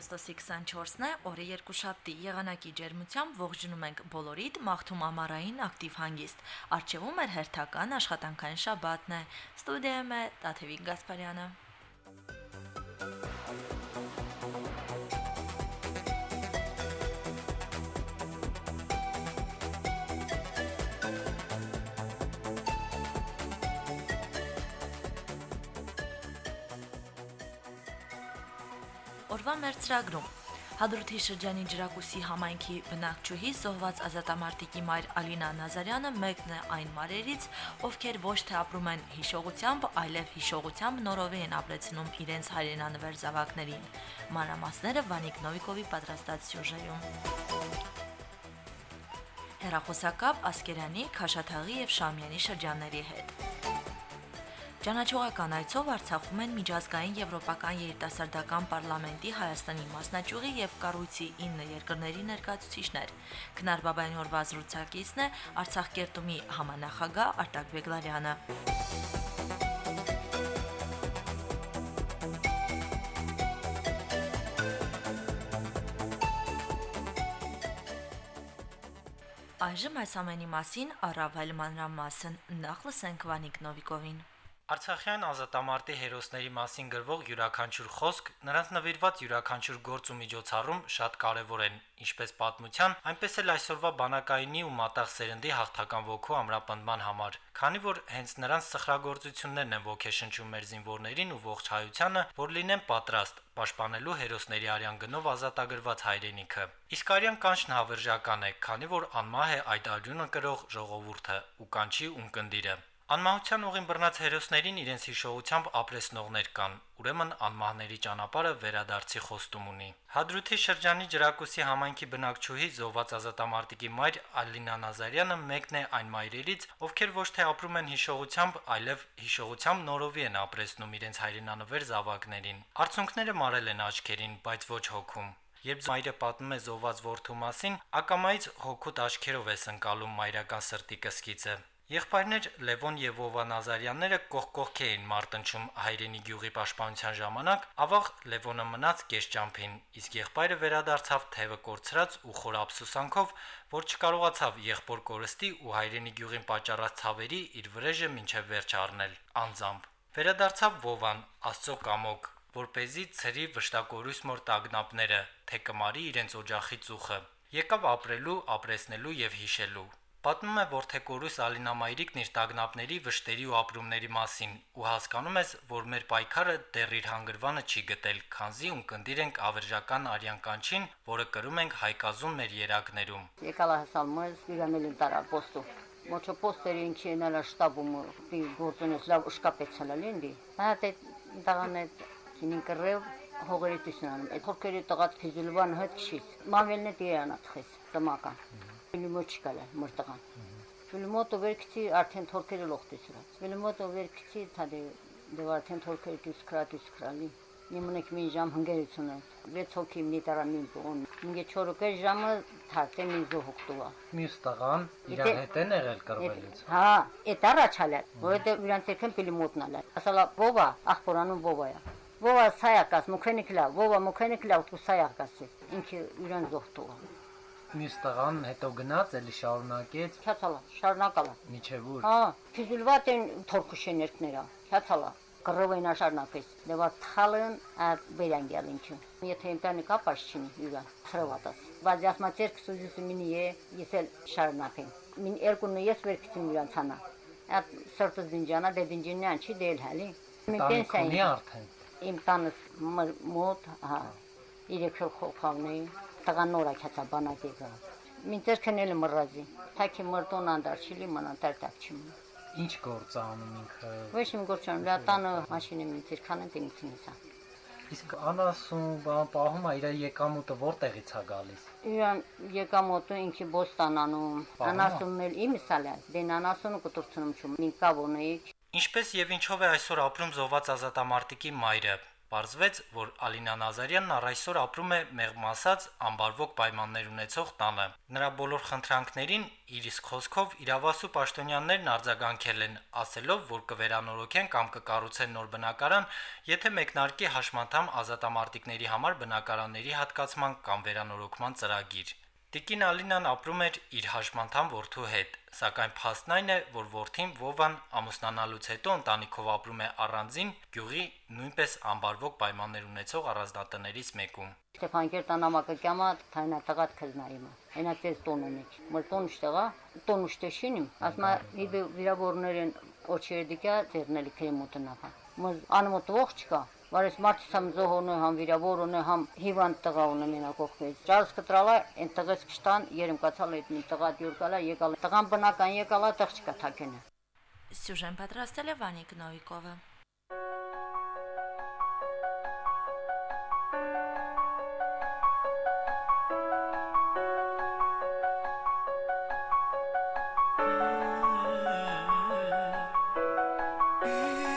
օգոստոսի 24-ն է, օրը երկուշաբթի։ Եղանակի ջերմությամբ ողջունում ենք բոլորիդ մաղթում ամառային ակտիվ հանգիստ։ Արჩևում է հերթական աշխատանքային շաբաթն է։ Ստուդիայում է Տաթևիկ Գասպարյանը։ Օրվա մեր ծրագրում Հադրութի շրջանի Ջրակուսի համայնքի բնակչուհի զոհված ազատամարտիկի մայր Ալինա Նազարյանը մեկն է այն մարերից, ովքեր ոչ թե ապրում են հիշողությամբ, այլև հիշողությամբ նորովի են ապրեցնում իրենց հայրենանվեր զավակներին։ Մանրամասները Վանիկ Նովիկովի պատրաստած սյուժեում։ Հերախոսակապ Ասկերանի, Խաշաթաղի եւ Շամյանի շրջանների հետ։ Ճանաչողական այցով Արցախում են միջազգային եվրոպական երիտասարդական պարլամենտի Հայաստանի մասնաճյուղի եւ կառույցի 9 երկրների ներկայացուցիչներ։ Քնար Բաբայանի օրվա զրուցակիցն է Արցախ կերտումի համանախագահ Արտակ Բեգլարյանը։ Այժմ այս ամենի մասին առավել մանրամասն նախ լսենք Վանիկ Նովիկովին։ Արցախյան ազատամարտի հերոսների մասին գրվող յուրաքանչյուր խոսք, նրանց նվիրված յուրաքանչյուր գործ ու միջոցառում շատ կարևոր են, ինչպես պատմության, այնպես էլ այսօրվա բանակայինի ու մատաղ սերնդի հաղթական ոգու ամրապնդման համար, քանի որ հենց նրանց սխրագործություններն են ոգեշնչում մեր զինվորներին ու ողջ հայությանը, որ լինեն պատրաստ պաշտպանելու հերոսների արյան գնով ազատագրված հայրենիքը։ Իսկ արյան կանչն հավերժական է, քանի որ անմահ է այդ արյունը կրող ժողովուրդը ու կանչի ունկնդիրը։ Անմահության ուղին բռնած հերոսներին իրենց հիշողությամբ ապրեսնողներ կան, ուրեմն անմահների ճանապարհը վերադարձի խոստում ունի։ Հադրութի շրջանի Ջրակուսի համայնքի բնակչուհի զոհված ազատամարտիկի մայր Ալինա Նազարյանը մեկն է այն մայրերից, ովքեր ոչ թե ապրում են հիշողությամբ, այլև հիշողությամբ նորովի են ապրեսնում իրենց հայրենանվեր զավակներին։ Արցունքները մարել են աչքերին, բայց ոչ հոգում։ Երբ մայրը պատմում է զոհված որդու մասին, ակամայից հոգուտ աչքերով է սնկալում մայրական սրտի կսկիծը։ Եղբայրներ Լևոն եւ Վովա Նազարյանները կողք-կողքի էին մարտնչում հայրենի գյուղի պաշտպանության ժամանակ, ավաղ Լևոնը մնաց կեշճամփին, իսկ եղբայրը վերադարձավ թևը կորցրած ու խոր ափսոսանքով, որ չկարողացավ եղբոր կորստի ու հայրենի գյուղին պատճառած ցավերի իր վրեժը մինչև վերջ առնել անձամբ։ Վերադարձավ Վովան, Աստծո կամոք, որ เป զի ծրի վշտակորույս մոր տագնապները, թե կմարի իրենց օջախի ծուխը։ Եկավ ապրելու, ապրեսնելու եւ հիշելու։ Պատմում է Որթեկորուս Ալինամայրիկն իր տագնապների, վշտերի ու ապրումների մասին ու հասկանում ես, որ մեր պայքարը դեռ իր հանգրվանը չի գտել, քանզի ունկնդիր ենք ավերժական արյան կանչին, որը կրում ենք հայկազուն մեր երակներում։ Եկալ հասալ մեզ իրանել տարա պոստու։ Մոչո պոստերի ինչի նալա շտաբում դի գործունես լավ շկապեցալա լինդի։ Հա դե դաղանը քինին կռև հողերի տիսնան։ Այդ հորքերի տղած ֆիզուլվան հետ քիշ։ Մավելնե դիրանat խես տմական։ Ֆիլմոչկալը մրտղան։ Ֆիլմոտը վերքցի արդեն թորքերը լողտեցրած։ Ֆիլմոտը վերքցի թադե դե արդեն թորքերը դուս կրատուս կրալի։ Նիմունեք մին ժամ հնգերությունը։ Վեց հոգի մի տարամին բոն։ Ինգե 4 ժամը թարթե մի զոհուկտուա։ Մյուս տղան իրան հետ են եղել կրվելից։ Հա, այդ առաջալը, որովհետև իրանց եկեն ֆիլմոտնալ։ Ասալա Վովա, ախորանում Վովայա։ Վովա սայակաս, մուքենիկլա, Վովա մուքենիկլա ու սայակաս։ Ինքը իրան զոհտուա մյուս տղան հետո գնաց, էլի շարունակեց։ Քյացալա, շարունակալա։ Միջև ուր։ Հա, ֆիզուլվատ են թորքուշեներքները։ Քյացալա։ Կռովեն աշարնակես։ Դեվա թալն ա բերանգյալ ինչու։ Եթե ինտերնետ կապաշ չի յուրա, խրվատաս։ Բայց ասма ցերկ սուզիսը մինի է, ես էլ շարունակեմ։ Մին երկունը ես վերքցին իրանց հանա։ Այդ սրտը դինջանա դե դինջինյան չի դել հալի։ Մին արդեն։ Իմ տանս մոտ, հա, իրեք խոխավնեի տղան նորա քացա բանակի գա։ Մինչեր քնել մռազի։ Թակի մրտոն անդարչիլի մնա տերտակ չիմ։ Ինչ գործ անում ինքը։ Ոչ իմ գործան, դա տանը մաշինը մինչեր քանեն տինցնիսա։ Իսկ անասուն բան պահում է իր եկամուտը որտեղից է գալիս։ Իրան եկամուտը ինքի բոստանանում, անասունն էլ իմս ալա, դեն անասունը կտուրցնում չում, մին կավոնեի։ Ինչպես եւ ինչով է այսօր ապրում զոհված ազատամարտիկի մայրը։ Պարզվեց, որ Ալինա Նազարյանն առ այսօր ապրում է մեղմ ասած անբարվոք պայմաններ ունեցող տանը։ Նրա բոլոր խնդրանքներին իր իսկ խոսքով իրավասու պաշտոնյաներն արձագանքել են, ասելով, որ կվերանորոգեն կամ կկառուցեն նոր բնակարան, եթե մեկնարկի հաշմանդամ ազատամարտիկների համար բնակարանների հատկացման կամ վերանորոգման ծրագիր։ Տիկին Ալինան ապրում էր իր հաշմանդամ որդու հետ, սակայն փաստն այն է, որ որդին Վովան ամուսնանալուց հետո ընտանիքով ապրում է առանձին գյուղի նույնպես անբարվոք պայմաններ ունեցող առանձնատներից մեկում։ Ստեփանկերտան ամակակյամա թայնա տղատ քզնայիմը։ Այնա տես տոն ունի։ Մոր տոն շտեղա, տոն ուշտեշինիմ, ասма իբե վիրավորներեն օչերդիկա ձերնելի քրեմուտնախա։ Մոզ անմոտ ողջ կա, Վարես մարդից համ զոհոնը, համ վիրավորոնը, համ հիվանդ տղա ունը մենա կողքից։ Ճարս կտրալա, այն տղես կշտան, երեմ կացալ այդ մի տղա դյուր կալա, եկալ։ Տղան բնական եկալա, տղ չկա թակենը։ Սյուժեն պատրաստել է Վանիկ Նովիկովը։ Էջերում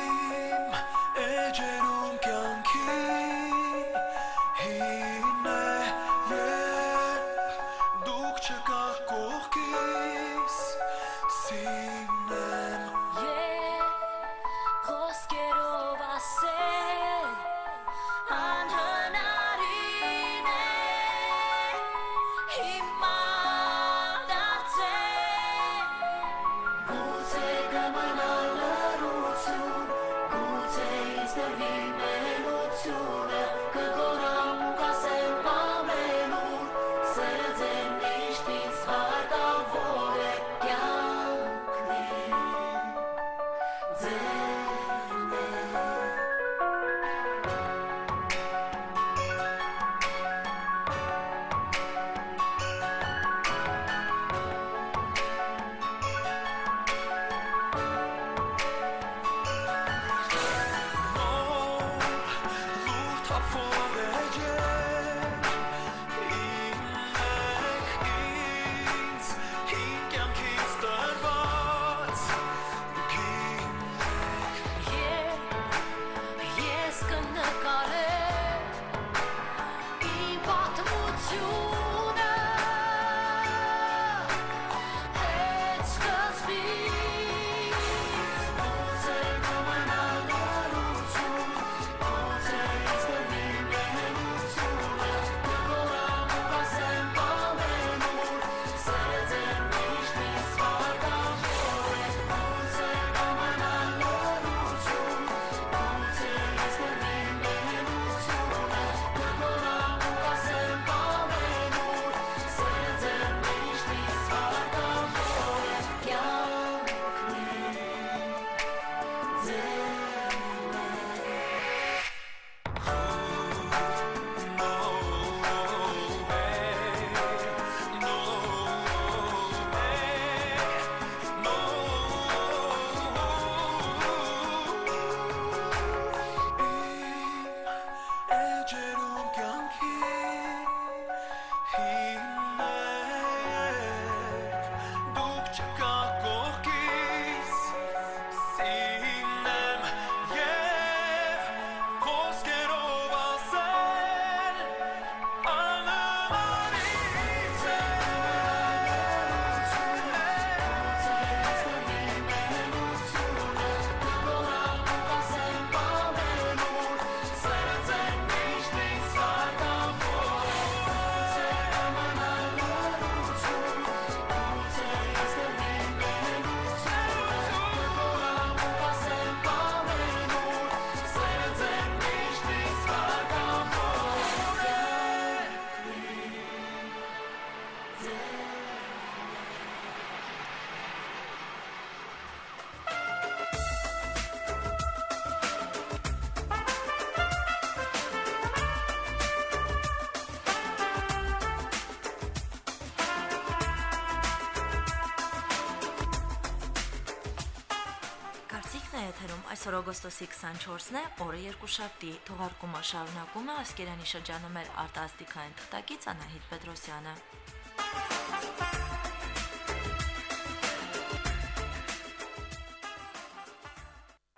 այսօր օգոստոսի 24-ն է, օրը երկուշաբթի։ Թողարկումը շարունակում է Ասկերանի շրջանում էր արտասթիկային թղթակից Անահիտ Պետրոսյանը։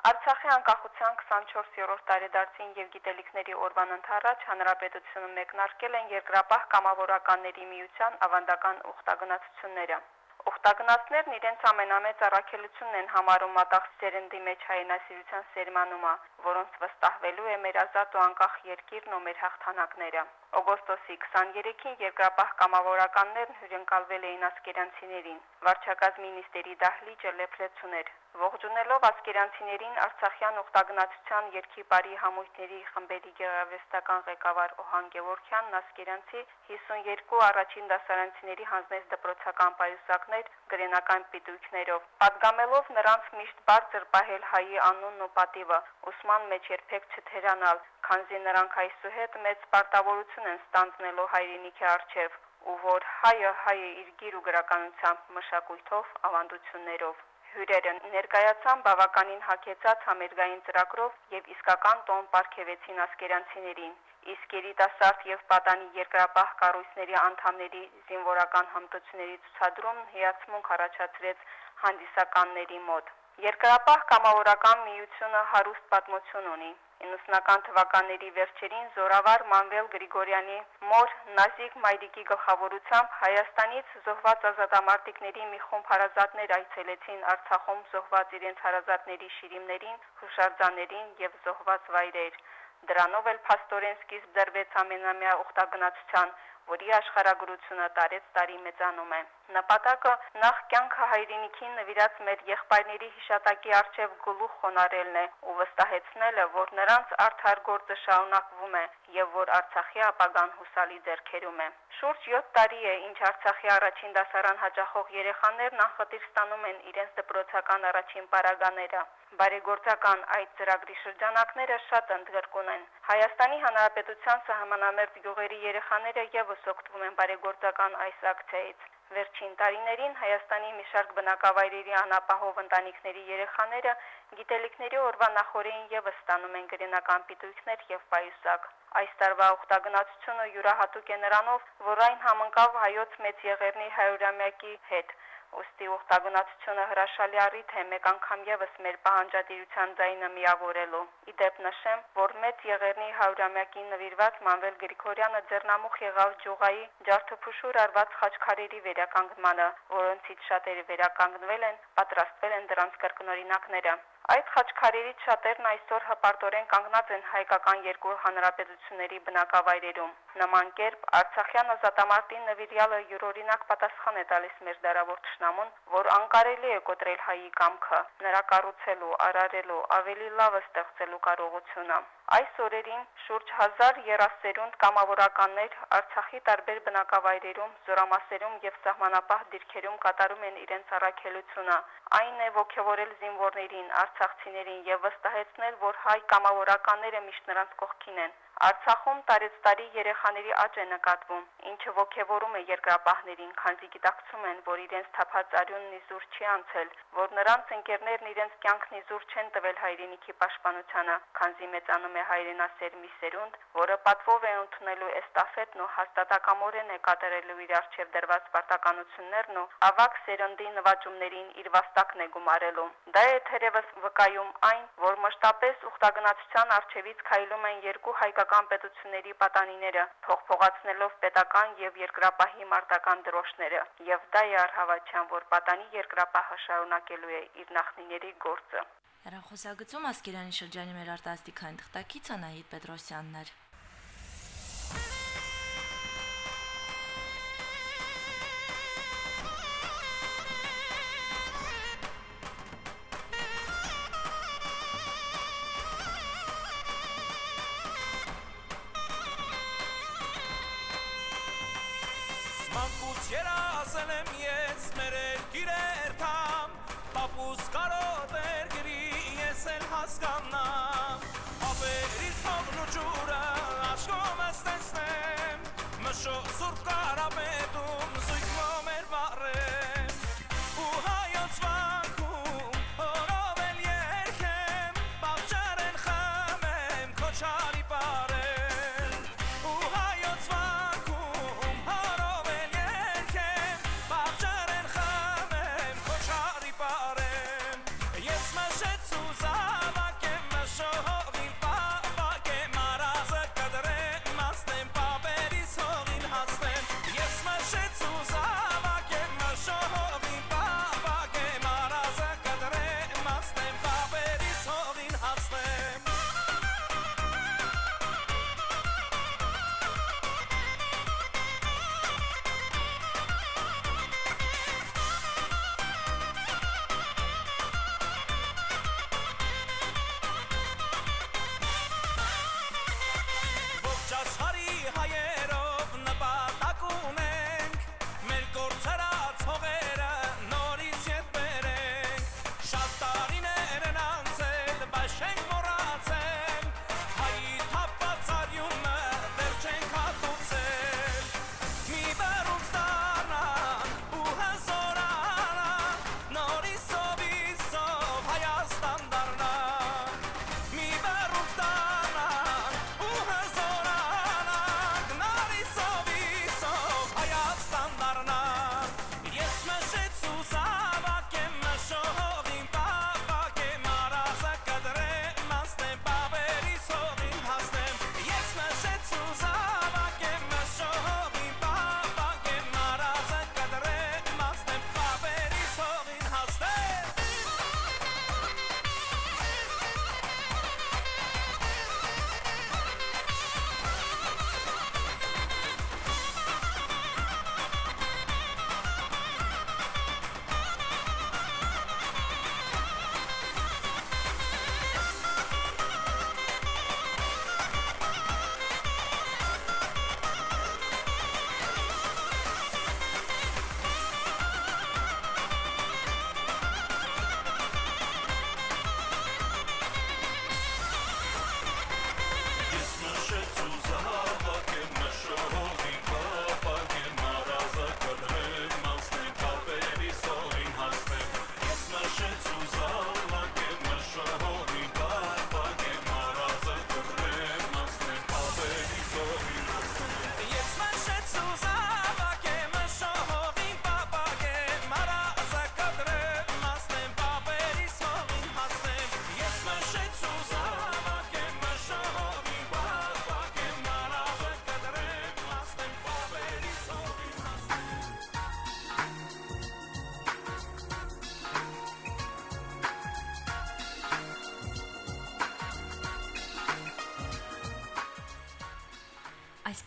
Արցախի անկախության 24-րդ տարեդարձին եւ գիտելիքների օրվան ընթառաջ հանրապետությունը մեկնարկել են երկրապահ կամավորականների միության ավանդական ուխտագնացությունները։ Ուխտագնացներն իրենց ամենամեծ առաքելությունն են համարում մատաղ սերնդի մեջ հայնասիրության սերմանումը, որոնց վստահվելու է մեր ազատ ու անկախ երկիրն ու մեր հաղթանակները։ Օգոստոսի 23-ին երկրապահ կամավորականներն հյուրընկալվել էին ասկերանցիներին։ Վարչակազմի նիստերի դահլիճը լեփլեցուներ։ Ողջունելով ասկերանցիներին Արցախյան ուխտագնացության երկի բարի համույթների խմբերի գեղարվեստական ղեկավար Օհան Գևորքյանն ասկերանցի 52 առաջին դասարանցիների հանձնեց դպրոցական պայուսակներ գրենական պիտույքներով։ Պատգամելով նրանց միշտ բարձր պահել հայի անունն ու պատիվը, ուսման մեջ երբեք չթերանալ, քանզի նրանք այսուհետ մեծ պարտավորություն են ստանձնելու հայրենիքի առջև, ու որ հայը հայը իր գիր ու գրականությամբ, մշակույթով, ավանդություններով հյուրերը ներկայացան բավականին հագեցած համերգային ծրագրով եւ իսկական տոն ապարգևեցին ասկերանցիներին իսկ երիտասարդ եւ պատանի երկրապահ կառույցների անդամների զինվորական հմտությունների ցուցադրումն հիացմունք առաջացրեց հանդիսականների մոտ Երկրապահ կամավորական միությունը հարուստ պատմություն ունի 90-ական թվականների վերջերին Զորավար Մանվել Գրիգորյանի մոր Նազիկ Մայրիկի գլխավորությամբ Հայաստանից զոհված ազատամարտիկների մի խումբ հարազատներ այցելեցին Արցախում զոհված իրենց հարազատների շիրիմներին, հուշարձաներին եւ զոհված վայրեր։ Դրանով էլ փաստորեն սկիզբ դրվեց ամենամյա ուխտագնացության, որի աշխարհագրությունը տարեց տարի մեծանում է։ Նպատակը նախ կյանքը հայրենիքին նվիրած մեր եղբայրների հիշատակի արչև գլուխ խոնարելն է ու վստահեցնելը, որ նրանց արդար գործը շարունակվում է եւ որ Արցախի ապագան հուսալի ձեռքերում է։ Շուրջ 7 տարի է, ինչ Արցախի առաջին դասարան հաճախող երեխաներն անխտիր ստանում են իրենց դպրոցական առաջին պարագաները։ Բարեգործական այդ ծրագրի շրջանակները շատ ընդգրկուն են։ Հայաստանի Հանրապետության սահմանամերձ գյուղերի երեխաները եւս օգտվում են բարեգործական այս ակցիայից։ Վերջին տարիներին Հայաստանի մի շարք բնակավայրերի անապահով ընտանիքների երեխաները գիտելիքների օրվա նախորեն եւս ստանում են գրենական պիտույքներ եւ պայուսակ։ Այս տարվա ուխտագնացությունը յուրահատուկ է նրանով, որ այն համընկավ հայոց մեծ եղերնի 100-ամյակի հետ։ Ոստի ուխտագնացությունը հրաշալի առիթ է մեկ անգամ եւս մեր պահանջատիրության ձայնը միավորելու։ Իդեպ նշեմ, որ մեծ եղերնի 100-ամյակին նվիրված Մանվել Գրիգորյանը ձեռնամուխ եղավ ջուղայի ջարդփուշուր արված խաչքարերի վերականգնմանը, որոնցից շատերը վերականգնվել են, պատրաստվել են դրանց կրկնօրինակները։ Այդ խաչքարերից շատերն այսօր հպարտորեն կանգնած են հայկական երկու հանրապետությունների բնակավայրերում։ Նման կերպ Արցախյան ազատամարտին նվիրյալը յուրօրինակ պատասխան է տալիս մեր դարավոր ճշնամուն, որ անկարելի է կոտրել հայի կամքը, նրա կառուցելու, արարելու, ավելի լավը ստեղծելու կարողությունը։ Այս օրերին շուրջ 1000 երասերունդ կամավորականներ Արցախի տարբեր բնակավայրերում, զորամասերում եւ սահմանապահ դիրքերում կատարում են իրենց առաքելությունը։ Այն է ողջորել զինվորներին, արցախցիներին եւ վստահեցնել, որ հայ կամավորականները միշտ նրանց կողքին են։ Արցախում տարեցտարի երեխաների աճ է նկատվում, ինչը ողջևորում է երկրապահներին, քանզի գիտակցում են, որ իրենց թափած արյունն իզուր չի անցել, որ նրանց ընկերներն իրենց կյանքն իզուր չեն տվել հայրենիքի պաշտպանությանը, քանզի մեծանում է հայրենասեր մի սերունդ, որը պատվով է ընդունելու էստաֆետն ու հաստատակամորեն է կատարելու իր արժև դրված պարտականություններն ու ավակ սերնդի նվաճումներին իր վաստակն է գումարելու։ Դա է թերևս վկայում այն, որ մշտապես ուխտագնացության արժևից քայլում են երկու հայկական պետությունների պատանիները, փողփողացնելով պետական եւ երկրապահի մարտական դրոշները, եւ դա է արհավաչյան, որ պատանի երկրապահը շարունակելու է իր նախնիների գործը։ Հեռախոսագծում Ասկերանի շրջանի մեր արտասթիկային թղթակից Անահիտ Պետրոսյանն էր։ երազել եմ ես մեր երկիրեր թամ Պապուս կարոտեր գրի ես էլ հասկանամ Ապերից հողն ու ջուրը աշկում ես տեսնեմ Մշո սուրբ կարապետում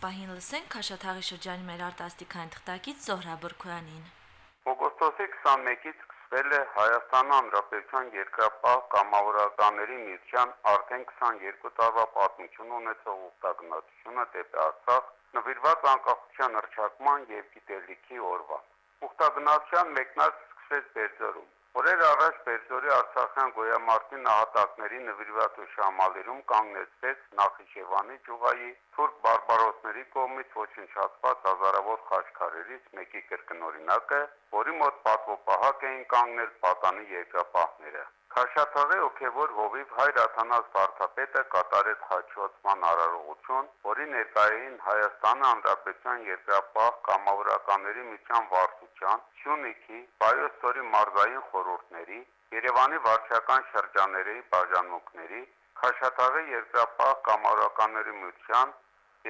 պահին լսենք Քաշաթաղի շրջանի մեր արտասթիկային թղթակից Զոհրա Բրքոյանին։ Օգոստոսի 21-ից սկսվել է Հայաստան Հանրապետության երկրապահ կամավորականների միության արդեն 22 տարվա պատմություն ունեցող ուխտագնացությունը դեպի Արցախ նվիրված անկախության հռչակման եւ գիտելիքի օրվան։ Ուխտագնացության մեկնարկը սկսվեց Բերձորում։ Օրեր առաջ Բերձորի Արցախյան գոյամարտի նահատակների նվիրված հուշամալիրում կանգնեցվեց Նախիջևանի ճյուղայի թուրք բարբարոսների կողմից ոչնչացված հազարավոր խաչքարերից մեկի կրկնօրինակը, որի մոտ պատվոպահակ էին կանգնել պատանի երկրապահները։ Քաշաթաղի ոգևոր հովիվ հայր Աթանաս Վարդապետը կատարեց խաչոցման արարողություն, որի ներկայային Հայաստանը Հանրապետության երկրապահ կամավորականների միջան վարչության, Սյունիքի, Բայոստորի մարզային խորհուրդների, Երևանի վարչական շրջանների բաժանմունքների, Քաշաթաղի երկրապահ կամավորականների միության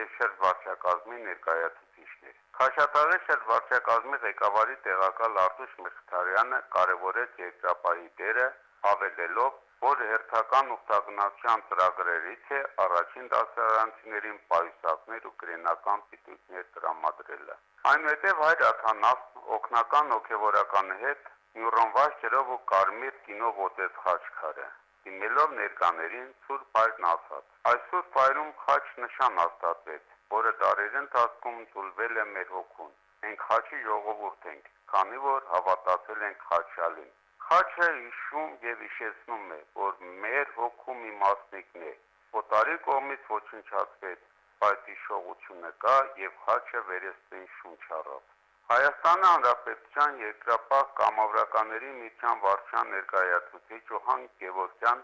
եւ շրջվարչակազմի ներկայացուցիչներ։ Քաշաթաղի շրջվարչակազմի ղեկավարի տեղակալ Արտուշ Մխիթարյանը կարևորեց երկրապահի դերը ավելելով, որ հերթական ուխտագնացության ծրագրերից է առաջին դասարանցիներին պայուսակներ ու գրենական պիտույտներ տրամադրելը։ Այնուհետև հայր Աթանաս օկնական հոգևորականի հետ Նյուրոնվաշ ջրով ու կարմիր կինո ոտեց խաչքարը։ Դիմելով ներկաներին Սուրբ Հայրն ասաց. Այսօր ֆայրում խաչ նշան հաստատվեց, որը դարերի ընթացքում ծուլվել է մեր հոգուն։ Մենք խաչի ժողովուրդ ենք, քանի որ հավատացել ենք խաչալին։ Խաչը հիշում եւ հիշեցնում է, որ մեր հոգում իմաստնիկն է։ Օտարի կողմից ոչնչացվեց, բայց հիշողությունը կա եւ խաչը վերստին շունչ առավ։ Հայաստանը Հանրապետության երկրապահ կամավորականների միության վարչության ներկայացուցիչ Ջոհան Գևորգյան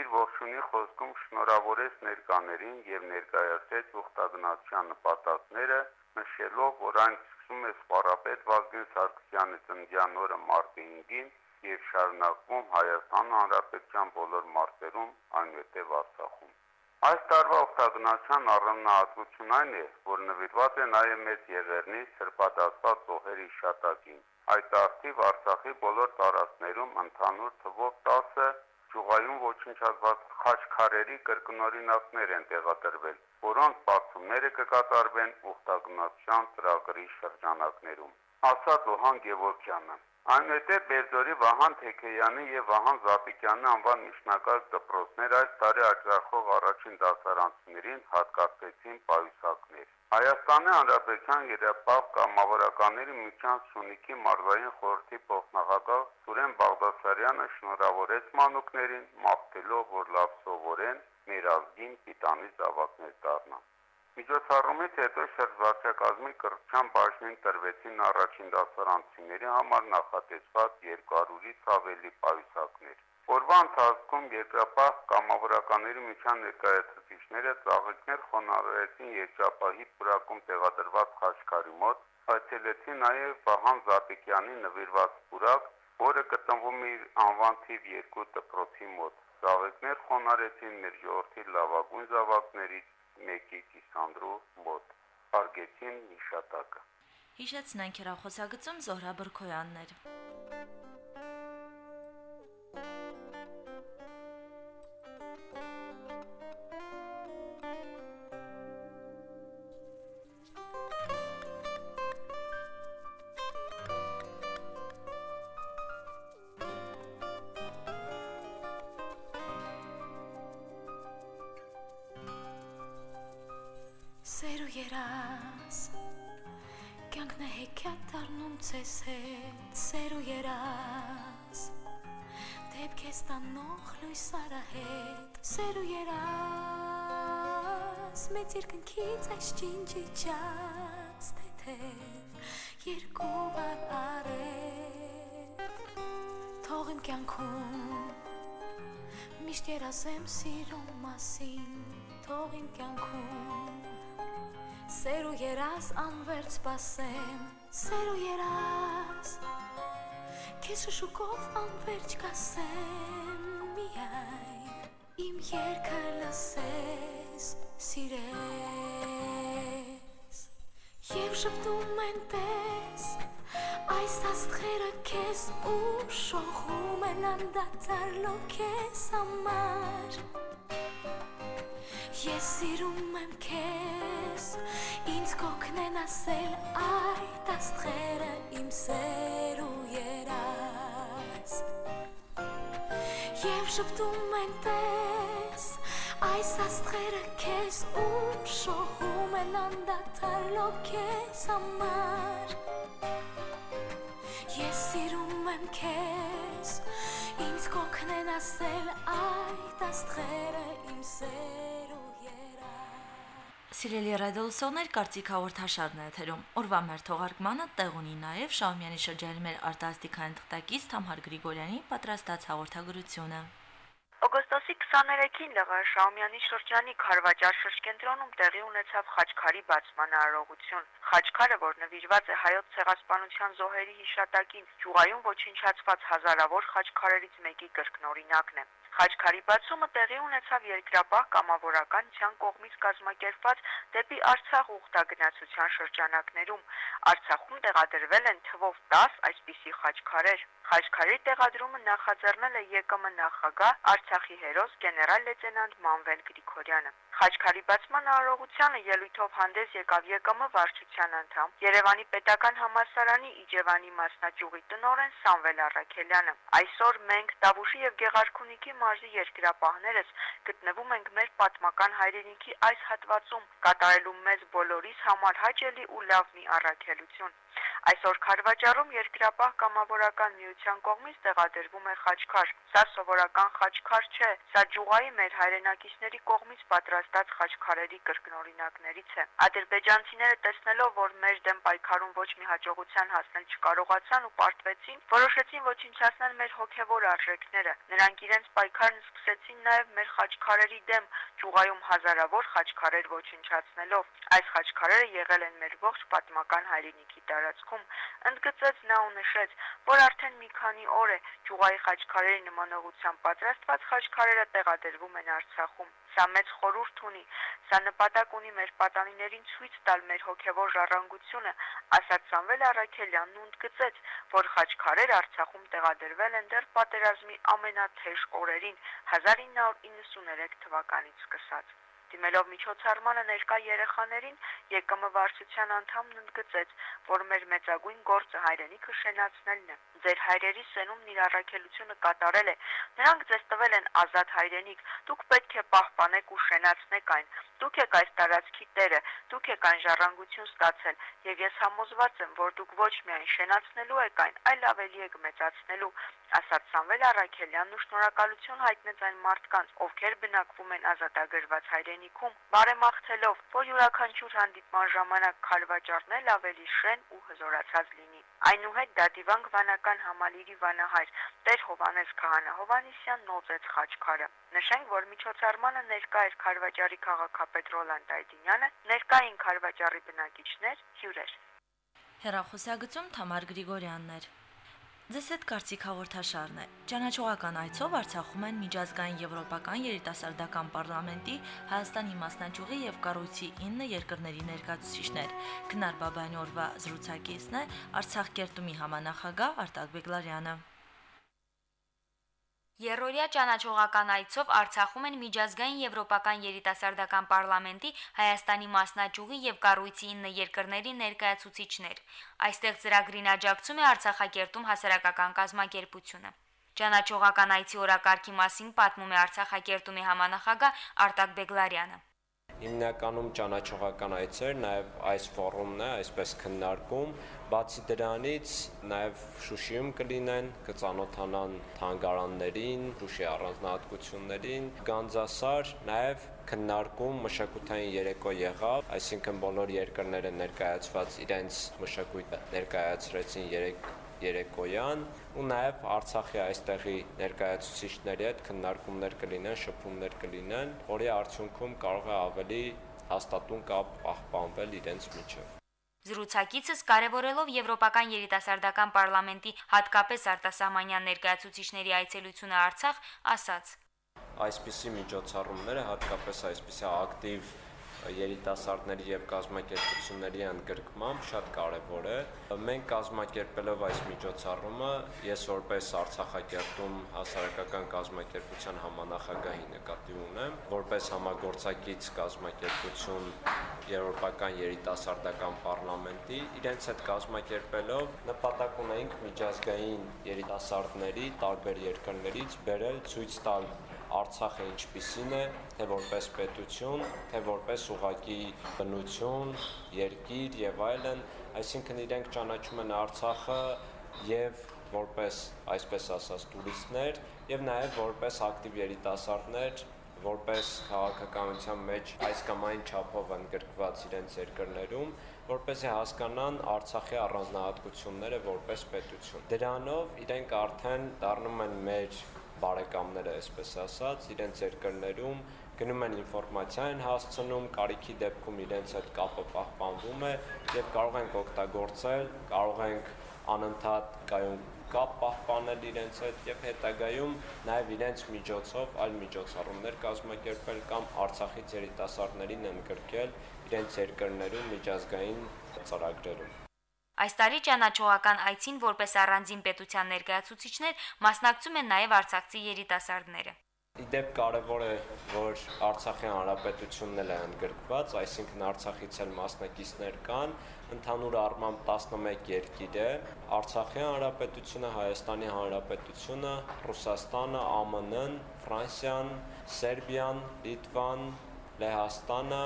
իր ողջունի խոսքում շնորհավորեց ներկաներին եւ ներկայացրեց ուխտագնացության նպատակները, նշելով, որ այն սկսում է սպառապետ Վազգեն Սարգսյանի ծննդյան օրը մարտի 5-ին եւ շարունակվում Հայաստան Հանրապետության բոլոր մարտերում, այնուհետև Արցախում։ Այս տարվա օգտագնացության առանձնահատկությունն այն է, որ նվիրված է նաև մեծ եղերնի սրբադասված զոհերի շատակին։ Այդ արդիվ Արցախի բոլոր տարածքներում ընդհանուր թվով 10 ճյուղայում ոչնչացված խաչքարերի կրկնօրինակներ են տեղադրվել, որոնց բացումները կկատարվեն օգտագնացության ծրագրի շրջանակներում։ Ասաց Օհան Գևորգյանը Այնուհետև Բերձորի Վահան Թեքեյանի եւ Վահան Զապիկյանի անվան միջնակարգ դպրոցներ այս տարի աջակցող առաջին դասարանցիներին հատկացվեցին պայուսակներ։ Հայաստանի Հանրապետության երապավ կամավորականների միջան Սյունիքի մարզային խորհրդի փոխնախագահ Սուրեն Բաղդասարյանը շնորհավորեց մանուկներին, մաղթելով, որ լավ սովորեն, մեր ազգին պիտանի զավակներ դառնան։ Միջոցառումից հետո շրջվարչակազմի կրթության բաժնին տրվեցին առաջին դասարանցիների համար նախատեսված 200-ից ավելի պայուսակներ։ Օրվա ընթացքում երկրապահ կամավորականների միջան ներկայացուցիչները ծաղիկներ խոնարհեցին երկրապահի պուրակում տեղադրված խաչքարի մոտ, այցելեցին նաև Վահան Զապիկյանի նվիրված պուրակ, որը գտնվում իր անվան թիվ 2 դպրոցի մոտ։ Ծաղիկներ խոնարհեցին մեր ժողովրդի լավագույն զավակներից մեկի Կիսանդրու մոտ արգեցին հիշատակը Հիշեցնենք հեռախոսագծում Զոհրա Բրքոյաններ։ երաս Կյանքն է հեքիաթ դառնում ցես հետ Սեր ու երաս Դեպքես տանող լույս արահետ Սեր ու երաս Մեծ երկնքից այս ջինջիջած թեթև Երկու վար արև Թող իմ կյանքում Միշտ երազեմ սիրո մասին Թող իմ կյանքում Սեր ու երաս անվերջ սպասեմ Սեր ու երաս Քեզ շշուկով անվերջ կասեմ Միայն իմ երկը լսես Սիրես Եվ շպտում են տես Այս աստղերը քեզ ու շողում են անդադար լոքես համար Ես սիրում եմ քեզ ինձ կօգնեն ասել այդ աստղերը իմ սեր ու երաս Եվ շպտում են տես այս աստղերը քեզ ու շողում են անդադար լոքես համար Ես սիրում եմ քեզ ինձ կօգնեն ասել այդ աստղերը իմ սեր ու Սիրելի ռադիոլսողներ, կարծիք հաղորդաշարն է եթերում։ Օրվա մեր թողարկմանը տեղ ունի նաև Շահումյանի շրջանի մեր արտասթիկային թղթակից Թամար Գրիգորյանի պատրաստած հաղորդագրությունը։ Օգոստոսի 23-ին ԼՂ Շահումյանի շրջանի Խարվաճար շրջկենտրոնում տեղի ունեցավ Խաչքարի բացման արարողություն։ Խաչքարը, որ նվիրված է հայոց ցեղասպանության զոհերի հիշատակին, ճյուղայում ոչնչացված հազարավոր խաչքարերից մեկի կրկնօրինակն է։ Խաչքարի բացումը տեղի ունեցավ երկրապահ կամավորականության կողմից կազմակերպված դեպի Արցախ ուխտագնացության շրջանակներում։ Արցախում տեղադրվել են թվով 10 այսպիսի խաչքարեր։ Խաչքարի տեղադրումը նախաձեռնել է ԵԿՄ նախագահ Արցախի հերոս գեներալ լեյտենանտ Մանվել Գրիգորյանը։ Խաչքարի բացման արարողությանը ելույթով հանդես եկավ ԵԿՄ վարչության անդամ Երևանի Պետական համալսարանի Իջևանի մասնաճյուղի տնօրեն Սամվել Արաքելյանը։ Այսօր մենք Տավուշի եւ Գեղարքունիքի մարզի երկրապահներս գտնվում ենք մեր պատմական հայրենիքի այս հատվածում, կատարելու մեզ բոլորիս համար հաճելի ու լավ մի առաքելություն։ Այսօր Խարվաճարում երկրապահ կամավորական միության կողմից տեղադրվում է խաչքար։ Սա սովորական խաչքար չէ, սա ջուղայի մեր հայրենակիցների կողմից պատրաստած խաչքարերի կրկնօրինակներից է։ Ադրբեջանցիները տեսնելով, որ մեր դեմ պայքարում ոչ մի հաջողության հասնել չկարողացան ու պարտվեցին, որոշեցին ոչնչացնել մեր հոգևոր արժեքները։ Նրանք իրենց պայքարն սկսեցին նաև մեր խաչքարերի դեմ, ջուղայում հազարավոր խաչքարեր ոչնչացնելով։ Այս խաչքարերը եղել են մեր ողջ պատմական հայրենիքի տարածքում ընթացքում ընդգծեց նա ու նշեց, որ արդեն մի քանի օր է ճյուղայի խաչքարերի նմանողությամբ պատրաստված խաչքարերը տեղադրվում են Արցախում։ Սա մեծ խորուրդ ունի, սա նպատակ ունի մեր պատանիներին ցույց տալ մեր հոգևոր ժառանգությունը, ասաց Սամվել Արաքելյանն ու ընդգծեց, որ խաչքարեր Արցախում տեղադրվել են դեռ պատերազմի ամենաթեժ օրերին 1993 թվականից սկսած։ Դիմելով միջոցառմանը ներկա երեխաներին ԵԿՄ վարչության անդամն ընդգծեց, որ մեր մեծագույն գործը հայրենիքը շենացնելն է։ Ձեր հայրերի սենումն իր առաքելությունը կատարել է։ Նրանք ձեզ տվել են ազատ հայրենիք։ Դուք պետք է պահպանեք ու շենացնեք այն։ Դուք եք այս տարածքի տերը, դուք եք այն ժառանգություն ստացել, եւ ես համոզված եմ, որ դուք ոչ միայն շենացնելու եք այն, այլ ավելի եք մեծացնելու, ասաց Սամվել Արաքելյանն ու շնորհակալություն հայտնեց այն մարդկանց, ովքեր բնակվում են ազատագրված հայրենիքում, բարեմաղթելով, որ յուրաքանչյուր հանդիպման ժամանակ քալվաճառն էլ ավելի շեն ու հզորացած լինի։ Այնուհետ Դադիվանք վանական համալիրի վանահայր Տեր Հովանես Քահանա Հովանիսյան նոծեց խաչքարը։ Նշենք, որ միջոցառմանը ներկա էր Խարվաճարի քաղաքապետ Ռոլանդ Այդինյանը, ներկային Խարվաճարի բնակիչներ, հյուրեր։ Հերախոսագծում Թամար Գրիգորյանն էր։ Ձեզ հետ կարծիք հաղորդաշարն է։ Ճանաչողական այցով Արցախում են միջազգային եվրոպական երիտասարդական պարլամենտի Հայաստանի մասնաճյուղի եւ կառույցի 9 երկրների ներկայացուցիչներ։ Քնար Բաբայանի օրվա զրուցակիցն է Արցախ կերտումի համանախագահ Արտակ Բեգլարյանը։ Երորիա ճանաչողական այցով Արցախում են միջազգային եվրոպական երիտասարդական պարլամենտի Հայաստանի մասնաճյուղի եւ կառույցի 9 երկրների ներկայացուցիչներ։ Այստեղ ծրագրին աջակցում է Արցախակերտում հասարակական կազմակերպությունը։ Ճանաչողական այցի օրակարգի մասին պատմում է Արցախակերտումի համանախագահ Արտակ Բեգլարյանը հիմնականում ճանաչողական այցեր, նաև այս ֆորումն է, այսպես քննարկում, բացի դրանից նաև Շուշիում կլինեն, կծանոթանան թանգարաններին, Շուշի առանձնահատկություններին, Գանձասար, նաև քննարկում մշակութային երեկո եղավ, այսինքն բոլոր երկրները ներկայացված իրենց մշակույթը ներկայացրեցին երեք երեկոյան ու նաև Արցախի այստեղի ներկայացուցիչների հետ քննարկումներ կլինեն, շփումներ կլինեն, որի արդյունքում կարող է ավելի հաստատուն կապ պահպանվել իրենց միջև։ Զրուցակիցս կարևորելով Եվրոպական երիտասարդական պարլամենտի հատկապես արտասահմանյան ներկայացուցիչների այցելությունը Արցախ, ասաց. Այսպիսի միջոցառումները, հատկապես այսպիսի ակտիվ երիտասարդների եւ կազմակերպությունների ընդգրկմամբ շատ կարեւոր է։ Մենք կազմակերպելով այս միջոցառումը, ես որպես Արցախակերտում հասարակական կազմակերպության համանախագահի նկատի ունեմ, որպես համագործակից կազմակերպություն Եվրոպական երիտասարդական պարլամենտի իրենց հետ կազմակերպելով նպատակ ունենք միջազգային երիտասարդների տարբեր երկրներից բերել ցույց տալ Արցախը ինչպիսին է, թե որպես պետություն, թե որպես ուղակի բնություն, երկիր եւ այլն, այսինքն իրենք ճանաչում են Արցախը եւ որպես այսպես ասած տուրիստներ եւ նաեւ որպես ակտիվ երիտասարդներ որպես քաղաքականության մեջ այս կամ այն չափով ընդգրկված իրենց երկրներում, որպեսզի հասկանան Արցախի առանձնահատկությունները որպես պետություն։ Դրանով իրենք արդեն դառնում են մեր բարեկամները, այսպես ասած, իրենց երկրներում գնում են ինֆորմացիա են հասցնում, կարիքի դեպքում իրենց հետ կապը պահպանվում է եւ կարող ենք օգտագործել, կարող ենք անընդհատ կայուն կապ պահպանել իրենց հետ եւ հետագայում նաեւ իրենց միջոցով այլ միջոցառումներ կազմակերպել կամ Արցախից երիտասարդներին ընդգրկել իրենց երկրներում միջազգային ծրագրերում Այս տարի ճանաչողական այցին որպես առանձին պետության ներկայացուցիչներ մասնակցում են նաև արցախցի երիտասարդները։ Իդեպ կարևոր է, որ Արցախի հանրապետությունն էլ է ընդգրկված, այսինքն Արցախից էլ մասնակիցներ կան, ընդհանուր առմամբ 11 երկիր է, Արցախի հանրապետությունը, Հայաստանի հանրապետությունը, Ռուսաստանը, ԱՄՆ-ն, Ֆրանսիան, Սերբիան, Լիտվան, Լեհաստանը,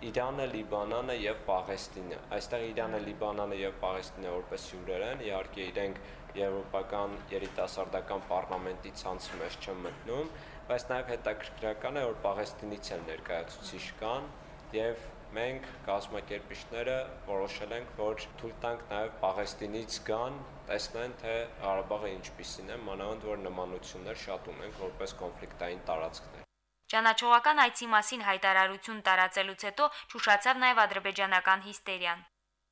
Իրանը, Լիբանանը եւ Պաղեստինը։ Այստեղ Իրանը, Լիբանանը եւ Պաղեստինը որպես հյուրեր են, իհարկե իրենք եվրոպական երիտասարդական պարլամենտի ցանցի մեջ չեն մտնում, բայց նաեւ հետաքրքրական է, որ Պաղեստինից էլ ներկայացուցիչ կան եւ մենք կազմակերպիչները որոշել ենք, որ թույլ տանք նաև Պաղեստինից գան, տեսնեն, թե Ղարաբաղը ինչպիսին է, մանավանդ որ նմանություններ շատ ունենք որպես կոնֆլիկտային տարածքներ։ Ճանաչողական այցի մասին հայտարարություն տարածելուց հետո ճուշացավ նաև ադրբեջանական հիստերիան։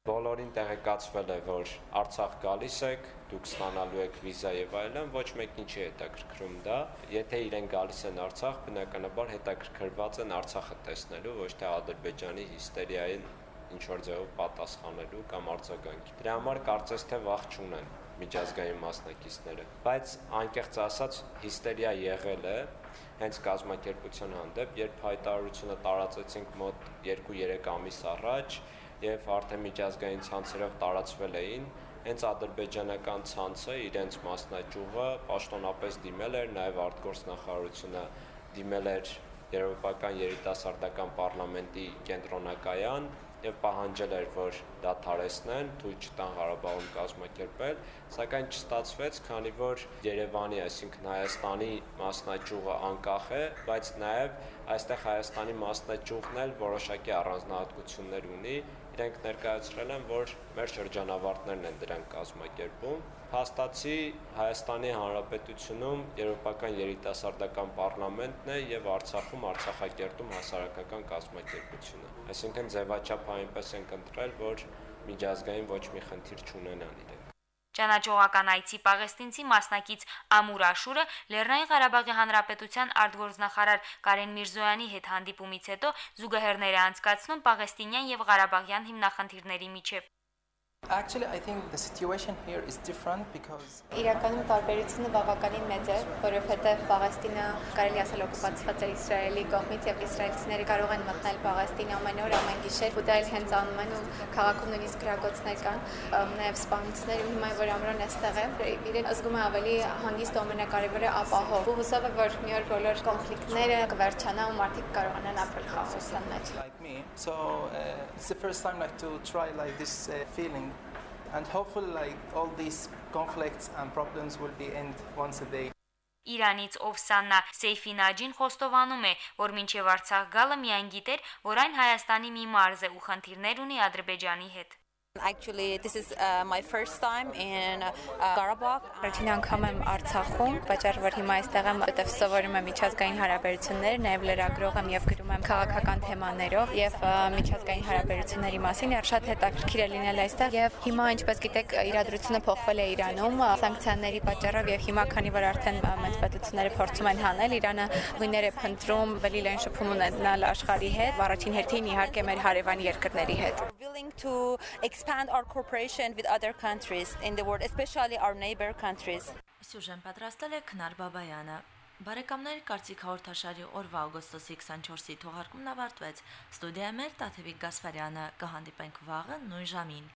Բոլորին տեղեկացվել է, որ Արցախ գալիս եք, դուք ստանալու եք վիզա եւ այլն, ոչ մեկին չի հետաքրքրում դա։ Եթե իրեն գալիս են Արցախ, բնականաբար հետաքրքրված են Արցախը տեսնելու, ոչ թե Ադրբեջանի հիստերիային ինչ որ ձևով պատասխանելու կամ արձագանքի։ Դրա համար կարծես թե վախ չունեն միջազգային մասնակիցները, բայց անկեղծ ասած հիստերիա եղել է, հենց կազմակերպության հանդեպ, երբ հայտարարությունը տարածեցինք մոտ 2-3 ամիս առաջ եւ արդեն միջազգային ցանցերով տարածվել էին, հենց ադրբեջանական ցանցը իրենց մասնաճյուղը պաշտոնապես դիմել էր, նաեւ արտգործնախարարությունը դիմել էր Եվրոպական երիտասարդական պարլամենտի կենտրոնակայան եւ պահանջել էր, որ դադարեցնեն, թույլ չտան Ղարաբաղում կազմակերպել, սակայն չստացվեց, քանի որ Երևանի, այսինքն Հայաստանի մասնաճյուղը անկախ է, բայց նաեւ այստեղ Հայաստանի մասնաճյուղն էլ որոշակի առանձնահատկություններ ունի, իրենք ներկայացրել են, որ մեր շրջանավարտներն են դրանք կազմակերպում Փաստացի Հայաստանի Հանրապետությունում Եվրոպական երիտասարդական պարլամենտն է եւ Արցախում Արցախակերտում հասարակական կազմակերպությունը։ Այսինքն ձևաչափը այնպես են կընտրել, որ միջազգային ոչ մի խնդիր չունենան իրենք։ Ճանաչողական այցի Պաղեստինցի մասնակից Ամուր Աշուրը Լեռնային Ղարաբաղի Հանրապետության արտգործնախարար Կարեն Միրզոյանի հետ հանդիպումից հետո զուգահեռներ է անցկացնում Պաղեստինյան եւ Ղարաբաղյան հիմնախնդիրների միջև։ Actually, I think the situation here is different because Իրականում տարբերությունը բավականին մեծ է, որովհետև Պաղեստինը կարելի ասել օկուպացված է Իսրայելի կողմից եւ իսրայելցիները կարող են մտնել Պաղեստին ամեն օր, ամեն գիշեր, ու դա էլ հենց անում են ու քաղաքում նույնիսկ գրագոցներ կան, նաեւ սպանություններ ու հիմա որ ամրոն էստեղ է, իրեն զգում է ավելի հանգիստ ամենակարևորը ապահով։ Ու հուսով է, որ մի օր բոլոր կոնֆլիկտները կվերջանա ու մարդիկ կարողանան ապրել խաղաղության մեջ։. So uh, it's the first time like to try like this uh, feeling and hopefully like all these conflicts and problems will be end once a day. Իրանից Օվսաննա Սեյֆինաջին խոստովանում է, որ մինչև Արցախ գալը միայն գիտեր, որ այն Հայաստանի մի մարզ է ու խնդիրներ ունի Ադրբեջանի հետ։ Actually this is uh, my first time in uh, Karabakh. Առաջին անգամ եմ Արցախում, պատճառ որ հիմա այստեղ եմ, որտեղ սովորում եմ միջազգային հարաբերություններ, նաև լրագրող եմ եւ գրում եմ քաղաքական թեմաներով եւ միջազգային հարաբերությունների մասին։ Շատ հետաքրքիր է լինել այստեղ եւ հիմա ինչպես գիտեք իրադրությունը փոխվել է Իրանում սանկցիաների պատճառով եւ հիմա քանի որ արդեն մեծ պետությունները փորձում են հանել, Իրանը գույներ է փնտրում վելի լայն շփում ունենալ աշխարհի հետ, առաջին հերթին իհարկե մեր հարևան երկրների հետ expand our cooperation with other countries in the world, especially our neighbor countries. Սյուժեն պատրաստել է Քնար Բաբայանը։ Բարեկամների կարծիք հաղորդաշարի օրվա օգոստոսի 24-ի թողարկումն ավարտվեց։ Ստուդիայում էր Տաթևիկ Գասպարյանը։ Կհանդիպենք վաղը նույն ժամին։